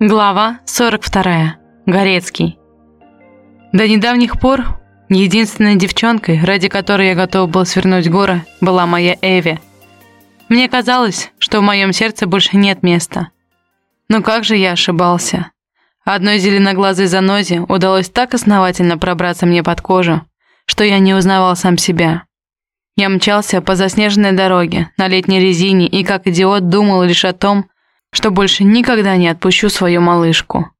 Глава 42. Горецкий. До недавних пор единственной девчонкой, ради которой я готов был свернуть горы, была моя Эви. Мне казалось, что в моем сердце больше нет места. Но как же я ошибался. Одной зеленоглазой занозе удалось так основательно пробраться мне под кожу, что я не узнавал сам себя. Я мчался по заснеженной дороге на летней резине и как идиот думал лишь о том, что больше никогда не отпущу свою малышку.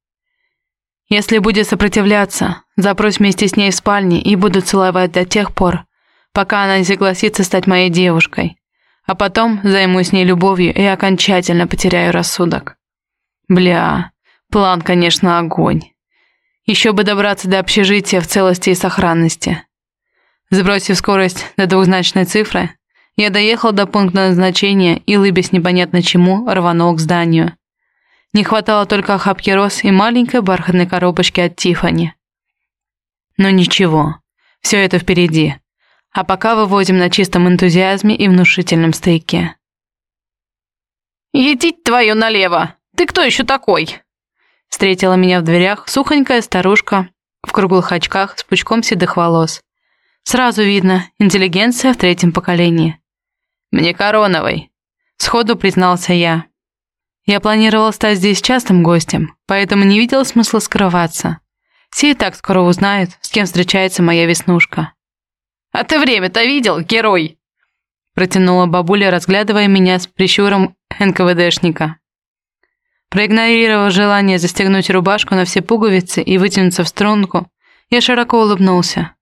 Если будет сопротивляться, запрось вместе с ней в спальне и буду целовать до тех пор, пока она не согласится стать моей девушкой. А потом займусь с ней любовью и окончательно потеряю рассудок. Бля, план, конечно, огонь. Еще бы добраться до общежития в целости и сохранности. Сбросив скорость до двухзначной цифры, я доехал до пункта назначения и, лыбясь непонятно чему, рванул к зданию. Не хватало только охапки роз и маленькой бархатной коробочки от Тифани. Но ничего, все это впереди. А пока выводим на чистом энтузиазме и внушительном стейке. «Едить твою налево! Ты кто еще такой?» Встретила меня в дверях сухонькая старушка в круглых очках с пучком седых волос. Сразу видно, интеллигенция в третьем поколении. «Мне Короновой», — сходу признался я. Я планировал стать здесь частым гостем, поэтому не видел смысла скрываться. Все и так скоро узнают, с кем встречается моя веснушка. «А ты время-то видел, герой?» Протянула бабуля, разглядывая меня с прищуром НКВДшника. Проигнорировав желание застегнуть рубашку на все пуговицы и вытянуться в струнку, я широко улыбнулся.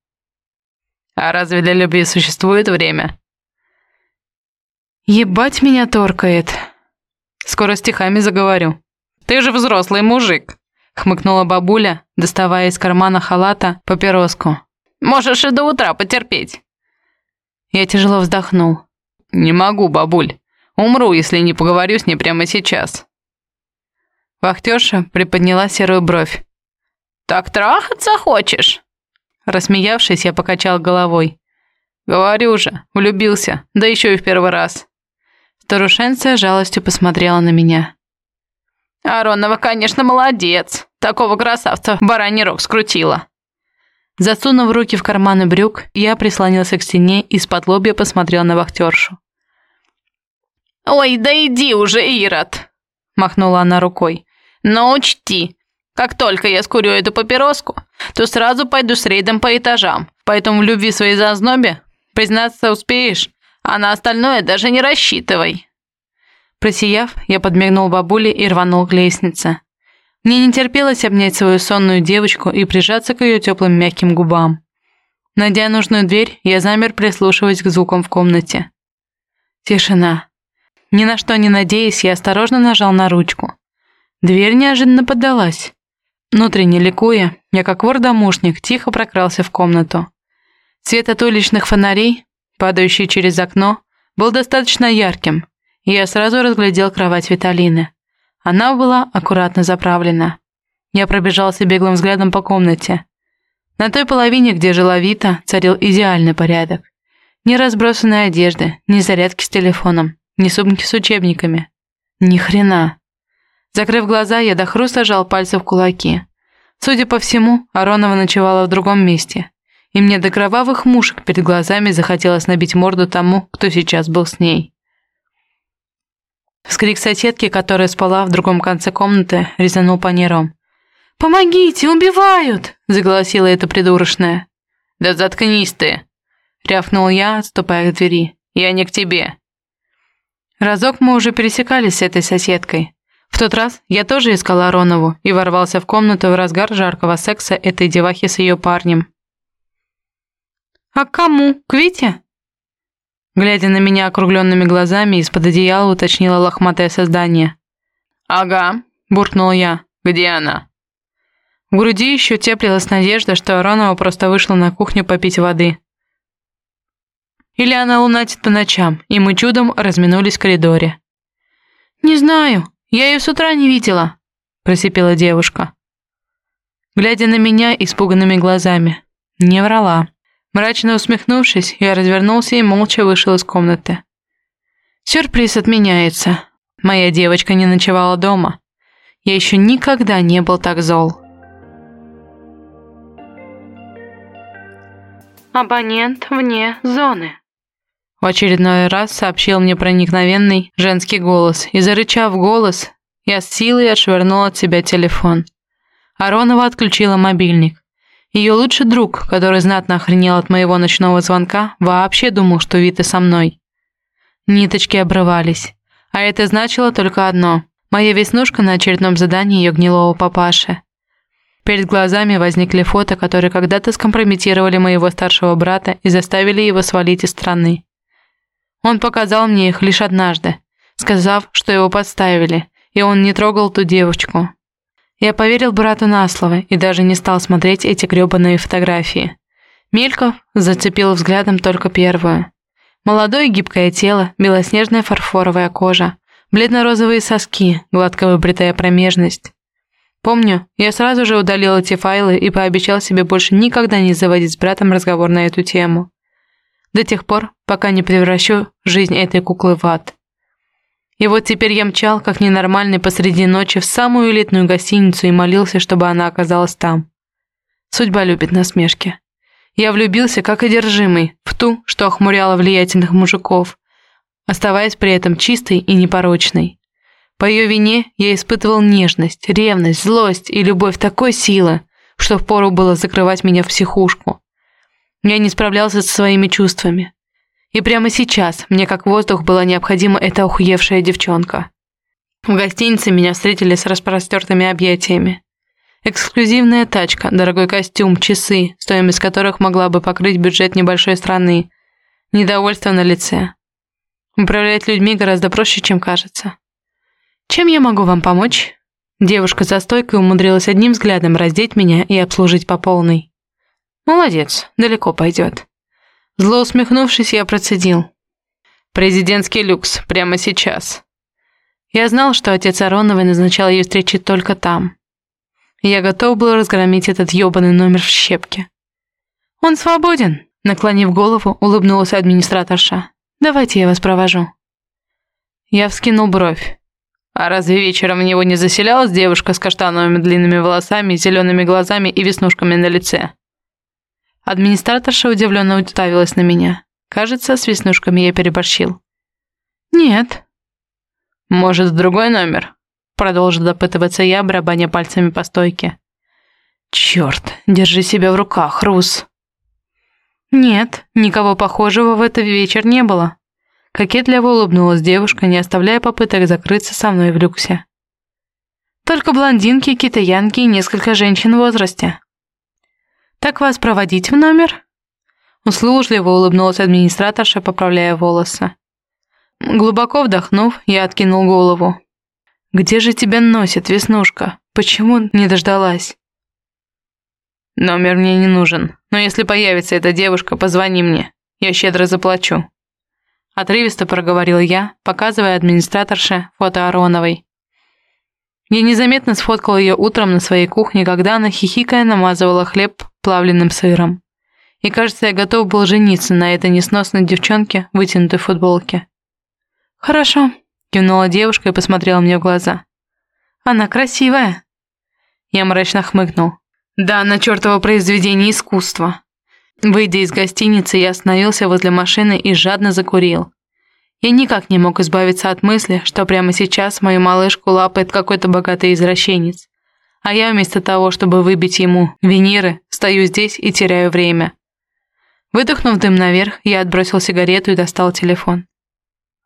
«А разве для любви существует время?» Ебать меня торкает. Скоро стихами заговорю. Ты же взрослый мужик, хмыкнула бабуля, доставая из кармана халата папироску. Можешь и до утра потерпеть. Я тяжело вздохнул. Не могу, бабуль. Умру, если не поговорю с ней прямо сейчас. Вахтерша приподняла серую бровь. «Так трахаться хочешь?» Рассмеявшись, я покачал головой. «Говорю же, влюбился, да еще и в первый раз. Старушенция жалостью посмотрела на меня. «Аронова, конечно, молодец. Такого красавца бараний рог скрутила». Засунув руки в карманы брюк, я прислонился к стене и с-под лобья посмотрел на вахтершу. «Ой, да иди уже, Ирод!» – махнула она рукой. «Но учти, как только я скурю эту папироску, то сразу пойду с рейдом по этажам, поэтому в любви своей зазнобе признаться успеешь, а на остальное даже не рассчитывай». Просияв, я подмигнул бабуле и рванул к лестнице. Мне не терпелось обнять свою сонную девочку и прижаться к ее теплым мягким губам. Найдя нужную дверь, я замер, прислушиваясь к звукам в комнате. Тишина. Ни на что не надеясь, я осторожно нажал на ручку. Дверь неожиданно поддалась. Внутренне ликуя, я как вор-домушник тихо прокрался в комнату. Свет от уличных фонарей падающий через окно, был достаточно ярким, и я сразу разглядел кровать Виталины. Она была аккуратно заправлена. Я пробежался беглым взглядом по комнате. На той половине, где жила Вита, царил идеальный порядок. Ни разбросанной одежды, ни зарядки с телефоном, ни сумки с учебниками. Ни хрена. Закрыв глаза, я до хруста жал пальцы в кулаки. Судя по всему, Аронова ночевала в другом месте и мне до кровавых мушек перед глазами захотелось набить морду тому, кто сейчас был с ней. Вскрик соседки, которая спала в другом конце комнаты, резанул по нервам. «Помогите, убивают!» – заголосила эта придурочная. «Да заткнись ты!» – рявкнул я, отступая к двери. «Я не к тебе!» Разок мы уже пересекались с этой соседкой. В тот раз я тоже искал Аронову и ворвался в комнату в разгар жаркого секса этой девахи с ее парнем. «А к кому? К Вите?» Глядя на меня округленными глазами, из-под одеяла уточнила лохматое создание. «Ага», – буркнул я. «Где она?» В груди еще теплилась надежда, что Аронова просто вышла на кухню попить воды. Или она лунатит по ночам, и мы чудом разминулись в коридоре. «Не знаю, я ее с утра не видела», – просипела девушка. Глядя на меня испуганными глазами, не врала. Мрачно усмехнувшись, я развернулся и молча вышел из комнаты. Сюрприз отменяется. Моя девочка не ночевала дома. Я еще никогда не был так зол. Абонент вне зоны. В очередной раз сообщил мне проникновенный женский голос, и, зарычав голос, я с силой отшвырнул от себя телефон. Аронова отключила мобильник. Ее лучший друг, который знатно охренел от моего ночного звонка, вообще думал, что Вита со мной. Ниточки обрывались. А это значило только одно. Моя веснушка на очередном задании ее гнилого папаши. Перед глазами возникли фото, которые когда-то скомпрометировали моего старшего брата и заставили его свалить из страны. Он показал мне их лишь однажды, сказав, что его подставили, и он не трогал ту девочку. Я поверил брату на слово и даже не стал смотреть эти грёбаные фотографии. Мельков зацепил взглядом только первую. Молодое гибкое тело, белоснежная фарфоровая кожа, бледно-розовые соски, гладко выбритая промежность. Помню, я сразу же удалил эти файлы и пообещал себе больше никогда не заводить с братом разговор на эту тему. До тех пор, пока не превращу жизнь этой куклы в ад. И вот теперь я мчал, как ненормальный, посреди ночи в самую элитную гостиницу и молился, чтобы она оказалась там. Судьба любит насмешки. Я влюбился, как одержимый, в ту, что охмуряла влиятельных мужиков, оставаясь при этом чистой и непорочной. По ее вине я испытывал нежность, ревность, злость и любовь такой силы, что впору было закрывать меня в психушку. Я не справлялся со своими чувствами. И прямо сейчас мне как воздух была необходима эта охуевшая девчонка. В гостинице меня встретили с распростертыми объятиями. Эксклюзивная тачка, дорогой костюм, часы, стоимость которых могла бы покрыть бюджет небольшой страны. Недовольство на лице. Управлять людьми гораздо проще, чем кажется. «Чем я могу вам помочь?» Девушка за стойкой умудрилась одним взглядом раздеть меня и обслужить по полной. «Молодец, далеко пойдет». Зло усмехнувшись, я процедил. «Президентский люкс, прямо сейчас». Я знал, что отец Ароновой назначал ее встречи только там. Я готов был разгромить этот ёбаный номер в щепки. «Он свободен», — наклонив голову, улыбнулась администраторша. «Давайте я вас провожу». Я вскинул бровь. А разве вечером в него не заселялась девушка с каштановыми длинными волосами, зелеными глазами и веснушками на лице? Администраторша удивленно уставилась на меня. Кажется, с веснушками я переборщил. «Нет». «Может, другой номер?» Продолжил допытываться я, барабаня пальцами по стойке. «Черт, держи себя в руках, Рус!» «Нет, никого похожего в этот вечер не было». Кокетливо улыбнулась девушка, не оставляя попыток закрыться со мной в люксе. «Только блондинки, китаянки и несколько женщин в возрасте». «Так вас проводить в номер?» Услужливо улыбнулась администраторша, поправляя волосы. Глубоко вдохнув, я откинул голову. «Где же тебя носит, Веснушка? Почему не дождалась?» «Номер мне не нужен, но если появится эта девушка, позвони мне. Я щедро заплачу». Отрывисто проговорил я, показывая администраторше фото Ароновой. Я незаметно сфоткал ее утром на своей кухне, когда она хихикая намазывала хлеб плавленным сыром. И кажется, я готов был жениться на этой несносной девчонке в вытянутой футболке. «Хорошо», Кивнула девушка и посмотрела мне в глаза. «Она красивая!» Я мрачно хмыкнул. «Да, она чертово произведение искусства!» Выйдя из гостиницы, я остановился возле машины и жадно закурил. Я никак не мог избавиться от мысли, что прямо сейчас мою малышку лапает какой-то богатый извращенец. А я вместо того, чтобы выбить ему виниры, стою здесь и теряю время. Выдохнув дым наверх, я отбросил сигарету и достал телефон.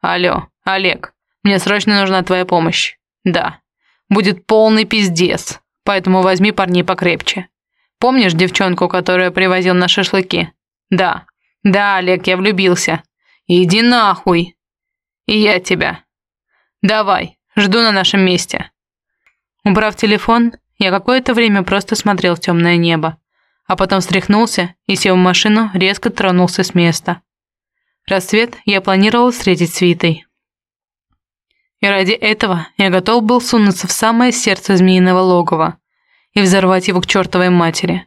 «Алло, Олег, мне срочно нужна твоя помощь. Да. Будет полный пиздец. Поэтому возьми парней покрепче. Помнишь девчонку, которую привозил на шашлыки? Да. Да, Олег, я влюбился. Иди нахуй. И я тебя. Давай, жду на нашем месте. Убрав телефон, я какое-то время просто смотрел в темное небо, а потом встряхнулся и, сев в машину, резко тронулся с места. Рассвет я планировал встретить с Витой, и ради этого я готов был сунуться в самое сердце змеиного логова и взорвать его к чертовой матери.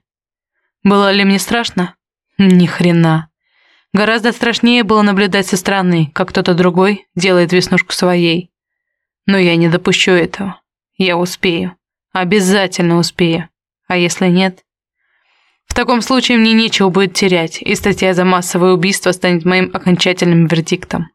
Было ли мне страшно? Ни хрена. Гораздо страшнее было наблюдать со стороны, как кто-то другой делает веснушку своей. Но я не допущу этого. Я успею. Обязательно успею. А если нет? В таком случае мне нечего будет терять, и статья за массовое убийство станет моим окончательным вердиктом.